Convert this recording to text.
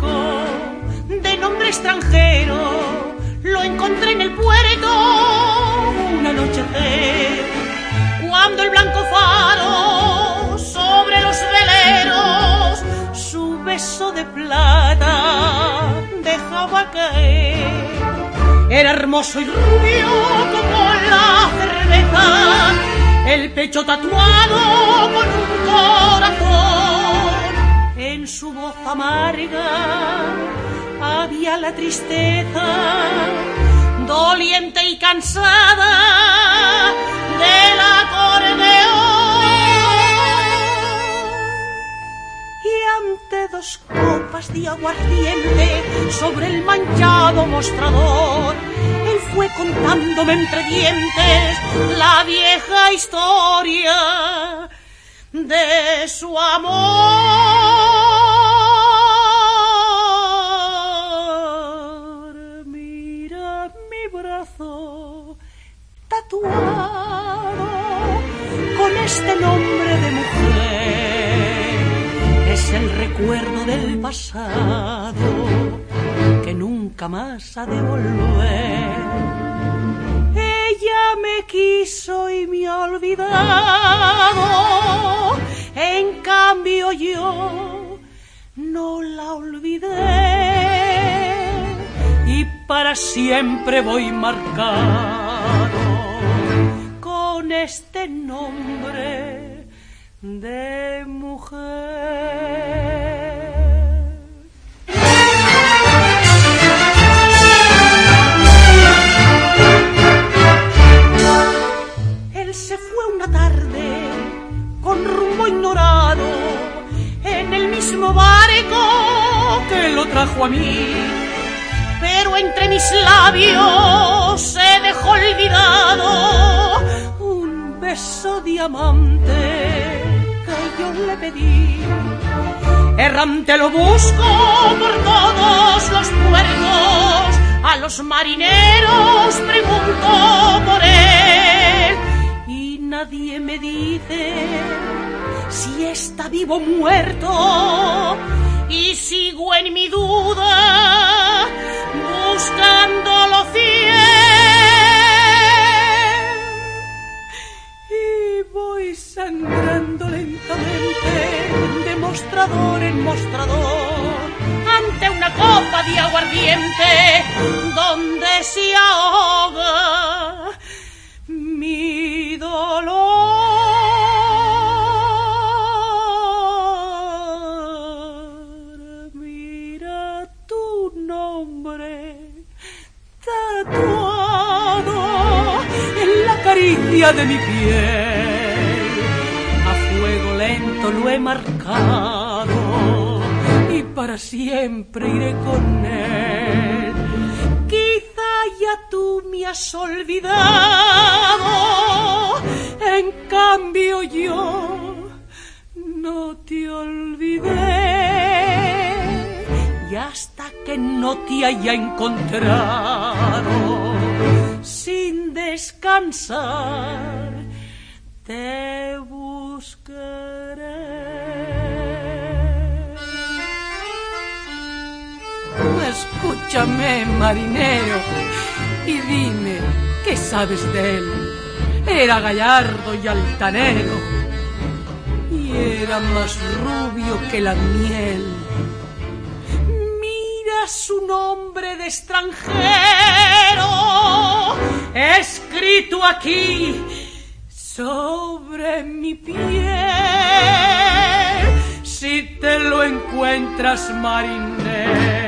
de nombre extranjero. Lo encontré en el puerto una noche. cuando el blanco faro sobre los veleros su beso de plata dejaba caer. Era hermoso y rubio como la cerveza, el pecho tatuado con un amarga había la tristeza, doliente y cansada del acordeón. Y ante dos copas de aguardiente sobre el manchado mostrador, él fue contándome entre dientes la vieja historia de su amor. Nombre de mujer. Es el recuerdo del pasado que nunca más ha de volver. Ella me quiso y me ha olvidado, en cambio yo no la olvidé y para siempre voy marcado este nombre de mujer. Él se fue una tarde con rumbo ignorado en el mismo barco que lo trajo a mí. Pero entre mis labios se dejó olvidado un beso diamante que yo le pedí. Errante lo busco por todos los puertos, a los marineros pregunto por él y nadie me dice si está vivo o muerto sangrando lentamente de mostrador en mostrador ante una copa de aguardiente donde se ahoga mi dolor. Mira tu nombre tatuado en la caricia de mi piel. Marcado y para siempre iré con él. Quizá ya tú me has olvidado, en cambio yo no te olvidé. Y hasta que no te haya encontrado, sin descansar, Escúchame, marinero, y dime, ¿qué sabes de él? Era gallardo y altanero, y era más rubio que la miel. Mira su nombre de extranjero, escrito aquí sobre mi piel. Si te lo encuentras, marinero,